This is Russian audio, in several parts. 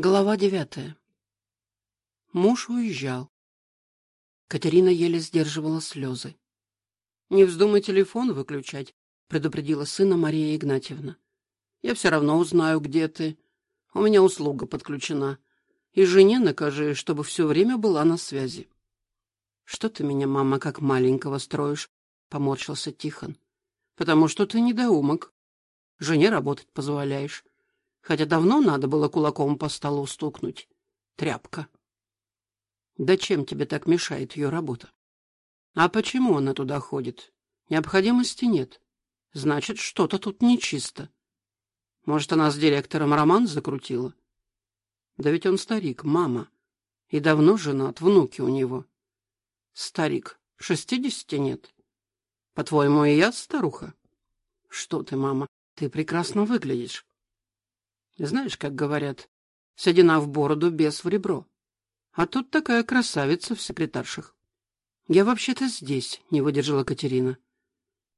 Глава девятая. Муж уезжал. Катерина еле сдерживала слезы. «Не вздумай телефон выключать», — предупредила сына Мария Игнатьевна. «Я все равно узнаю, где ты. У меня услуга подключена. И жене накажи, чтобы все время была на связи». «Что ты меня, мама, как маленького строишь?» — поморщился Тихон. «Потому что ты недоумок. Жене работать позволяешь хотя давно надо было кулаком по столу стукнуть. Тряпка. Да чем тебе так мешает ее работа? А почему она туда ходит? Необходимости нет. Значит, что-то тут нечисто. Может, она с директором роман закрутила? Да ведь он старик, мама. И давно женат, внуки у него. Старик, шестидесяти нет. По-твоему, и я старуха? Что ты, мама, ты прекрасно выглядишь. Знаешь, как говорят, седина в бороду, без в ребро. А тут такая красавица в секретарших. Я вообще-то здесь, не выдержала Катерина.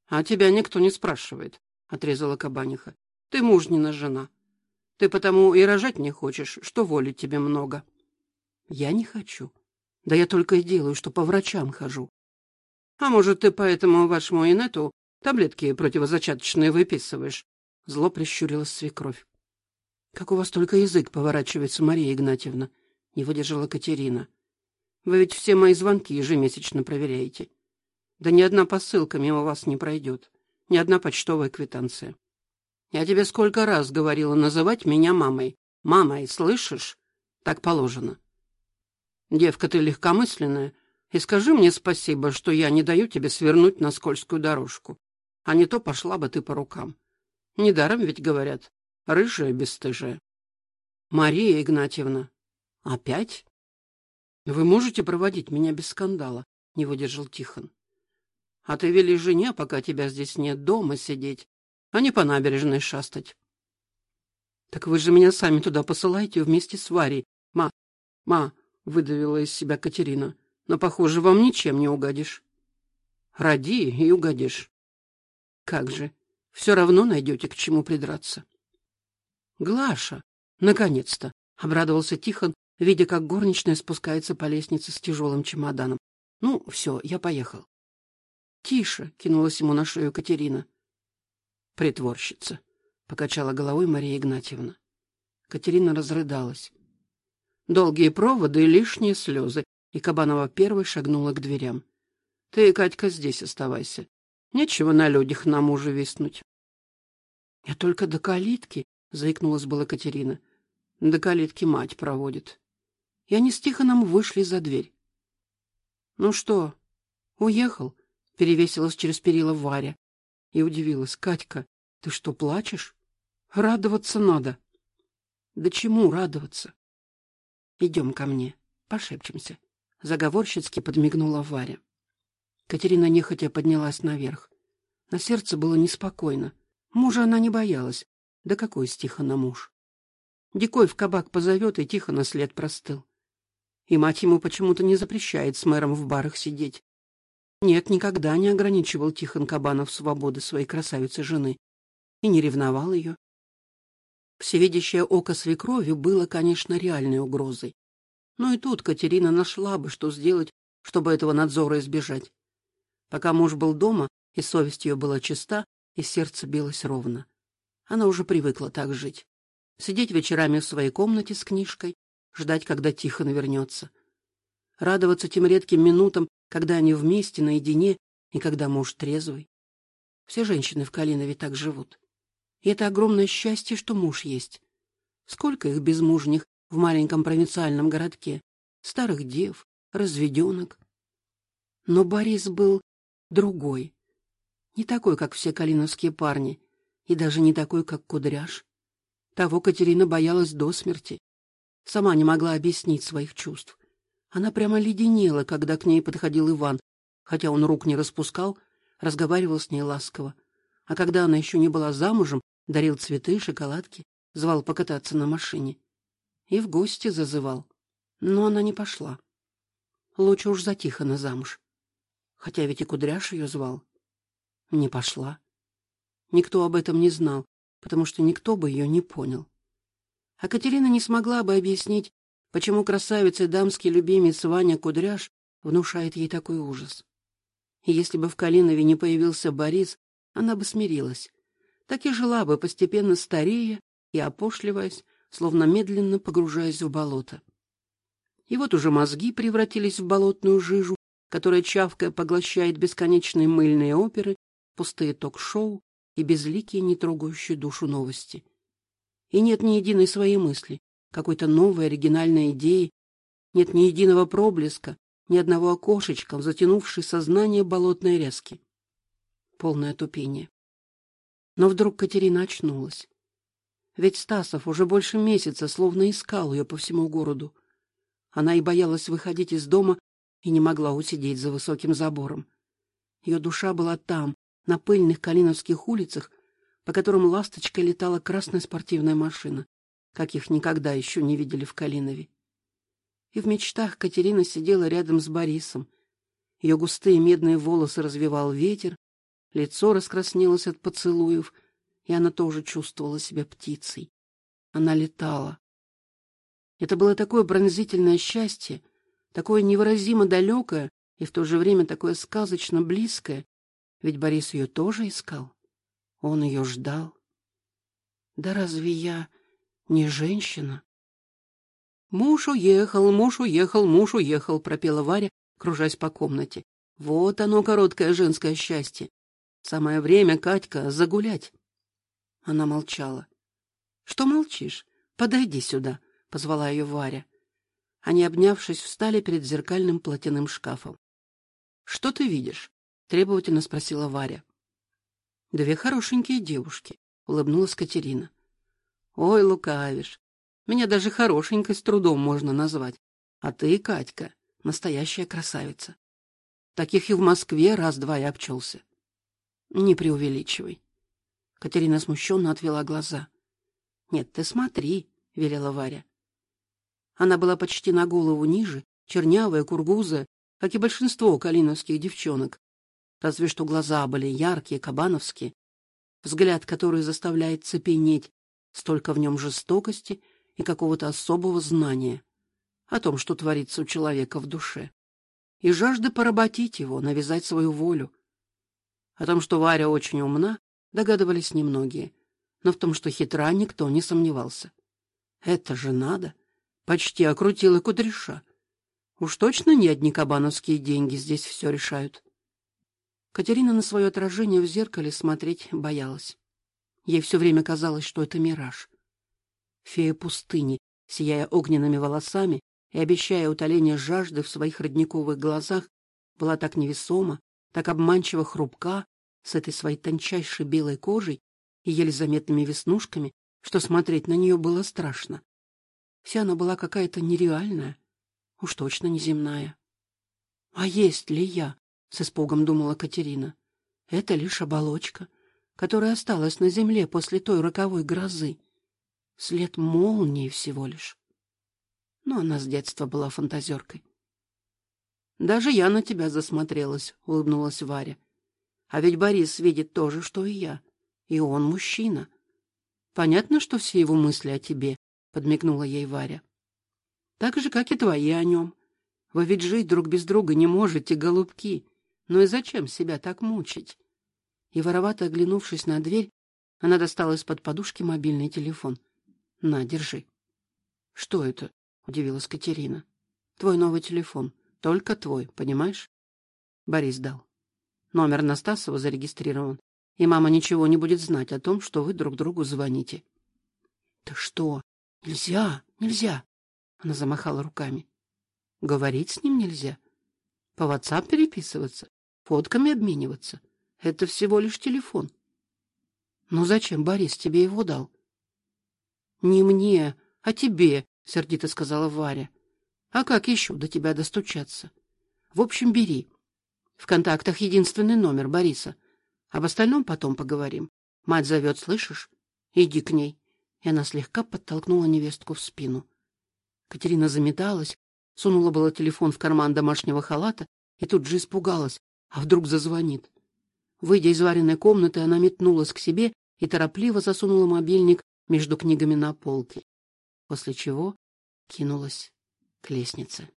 А тебя никто не спрашивает, отрезала Кабаниха. Ты мужнина жена. Ты потому и рожать не хочешь, что воли тебе много. Я не хочу. Да я только и делаю, что по врачам хожу. А может, ты поэтому вашему инету таблетки противозачаточные выписываешь? Зло прищурилась свекровь. Как у вас только язык поворачивается, Мария Игнатьевна, не выдержала Катерина. Вы ведь все мои звонки ежемесячно проверяете. Да ни одна посылка мимо вас не пройдет, ни одна почтовая квитанция. Я тебе сколько раз говорила называть меня мамой. Мамой, слышишь? Так положено. Девка ты легкомысленная, и скажи мне спасибо, что я не даю тебе свернуть на скользкую дорожку. А не то пошла бы ты по рукам. Недаром ведь говорят, рыжая бесстыжая. Мария Игнатьевна, опять? Вы можете проводить меня без скандала, не выдержал Тихон. А ты вели жене, пока тебя здесь нет, дома сидеть, а не по набережной шастать. Так вы же меня сами туда посылаете вместе с Варей. Ма, ма, выдавила из себя Катерина. Но, похоже, вам ничем не угодишь. Роди и угодишь. Как же, все равно найдете к чему придраться. Глаша, наконец-то, обрадовался Тихон, видя, как горничная спускается по лестнице с тяжелым чемоданом. Ну, все, я поехал. Тише, кинулась ему на шею Катерина. Притворщица, покачала головой Мария Игнатьевна. Катерина разрыдалась. Долгие проводы и лишние слезы, и Кабанова первой шагнула к дверям. Ты, Катька, здесь оставайся. Нечего на людях на мужа виснуть. Я только до калитки, заикнулась была Катерина. До калитки мать проводит. И они с Тихоном вышли за дверь. Ну что, уехал? Перевесилась через перила Варя и удивилась: "Катька, ты что, плачешь? Радоваться надо". "Да чему радоваться? Идем ко мне, пошепчемся", заговорщицки подмигнула Варя. Катерина нехотя поднялась наверх. На сердце было неспокойно. Мужа она не боялась, да какой с Тихона муж? Дикой в кабак позовет, и тихо на след простыл. И мать ему почему-то не запрещает с мэром в барах сидеть. Нет, никогда не ограничивал Тихон Кабанов свободы своей красавицы жены и не ревновал ее. Всевидящее око свекрови было, конечно, реальной угрозой. Но и тут Катерина нашла бы, что сделать, чтобы этого надзора избежать. Пока муж был дома, и совесть ее была чиста, и сердце билось ровно. Она уже привыкла так жить. Сидеть вечерами в своей комнате с книжкой, ждать, когда Тихон вернется. Радоваться тем редким минутам, когда они вместе, наедине, и когда муж трезвый. Все женщины в Калинове так живут. И это огромное счастье, что муж есть. Сколько их безмужних в маленьком провинциальном городке, старых дев, разведенок. Но Борис был другой. Не такой, как все калиновские парни, и даже не такой, как Кудряш. Того Катерина боялась до смерти. Сама не могла объяснить своих чувств. Она прямо леденела, когда к ней подходил Иван, хотя он рук не распускал, разговаривал с ней ласково. А когда она еще не была замужем, дарил цветы, шоколадки, звал покататься на машине и в гости зазывал. Но она не пошла. Лучше уж за Тихона замуж. Хотя ведь и Кудряш ее звал. Не пошла. Никто об этом не знал, потому что никто бы ее не понял. А Катерина не смогла бы объяснить, почему красавица и дамский любимец Ваня Кудряш внушает ей такой ужас. И если бы в Калинове не появился Борис, она бы смирилась. Так и жила бы, постепенно старея и опошливаясь, словно медленно погружаясь в болото. И вот уже мозги превратились в болотную жижу, которая чавкая поглощает бесконечные мыльные оперы, пустые ток-шоу и безликие, не трогающие душу новости. И нет ни единой своей мысли, какой-то новой оригинальной идеи, нет ни единого проблеска, ни одного окошечка в сознание болотной резки. Полное тупение. Но вдруг Катерина очнулась. Ведь Стасов уже больше месяца словно искал ее по всему городу. Она и боялась выходить из дома и не могла усидеть за высоким забором. Ее душа была там, на пыльных Калиновских улицах, по которым ласточкой летала красная спортивная машина, каких никогда еще не видели в Калинове. И в мечтах Катерина сидела рядом с Борисом. Ее густые медные волосы развивал ветер, лицо раскраснелось от поцелуев, и она тоже чувствовала себя птицей. Она летала. Это было такое пронзительное счастье, такое невыразимо далекое и в то же время такое сказочно близкое, ведь Борис ее тоже искал. Он ее ждал. Да разве я не женщина? Муж уехал, муж уехал, муж уехал, пропела Варя, кружась по комнате. Вот оно короткое женское счастье. Самое время, Катька, загулять. Она молчала. Что молчишь? Подойди сюда, позвала ее Варя. Они, обнявшись, встали перед зеркальным платяным шкафом. Что ты видишь? Требовательно спросила Варя. Две хорошенькие девушки, улыбнулась Катерина. Ой, лукавишь. Меня даже хорошенькой с трудом можно назвать. А ты, Катька, настоящая красавица. Таких и в Москве раз-два и обчелся. Не преувеличивай. Катерина смущенно отвела глаза. Нет, ты смотри, велела Варя. Она была почти на голову ниже, чернявая, кургузая, как и большинство калиновских девчонок. Разве что глаза были яркие, кабановские, взгляд, который заставляет цепенеть, столько в нем жестокости и какого-то особого знания о том, что творится у человека в душе, и жажды поработить его, навязать свою волю. О том, что Варя очень умна, догадывались немногие, но в том, что хитра, никто не сомневался. Это же надо почти окрутила кудряша. Уж точно не одни кабановские деньги здесь все решают. Катерина на свое отражение в зеркале смотреть боялась. Ей все время казалось, что это мираж. Фея пустыни, сияя огненными волосами и обещая утоление жажды в своих родниковых глазах, была так невесома, так обманчиво хрупка, с этой своей тончайшей белой кожей и еле заметными веснушками, что смотреть на нее было страшно. Вся она была какая-то нереальная, уж точно неземная. А есть ли я? С испугом думала Катерина. Это лишь оболочка, которая осталась на земле после той роковой грозы. След молнии всего лишь. Но она с детства была фантазеркой. Даже я на тебя засмотрелась, улыбнулась Варя. А ведь Борис видит то же, что и я, и он мужчина. Понятно, что все его мысли о тебе, подмигнула ей Варя. Так же, как и твои о нем. Вы ведь жить друг без друга не можете, голубки. Ну и зачем себя так мучить? И воровато оглянувшись на дверь, она достала из-под подушки мобильный телефон. На, держи. Что это? удивилась Катерина. Твой новый телефон, только твой, понимаешь? Борис дал. Номер Настасова зарегистрирован, и мама ничего не будет знать о том, что вы друг другу звоните. Ты что? Нельзя, нельзя. Она замахала руками. Говорить с ним нельзя. По WhatsApp переписываться, фотками обмениваться. Это всего лишь телефон. Ну зачем Борис тебе его дал? Не мне, а тебе, сердито сказала Варя. А как еще до тебя достучаться? В общем, бери. В контактах единственный номер Бориса. Об остальном потом поговорим. Мать зовет, слышишь? Иди к ней и она слегка подтолкнула невестку в спину. Катерина заметалась, сунула было телефон в карман домашнего халата и тут же испугалась, а вдруг зазвонит. Выйдя из вареной комнаты, она метнулась к себе и торопливо засунула мобильник между книгами на полке. после чего кинулась к лестнице.